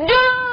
안.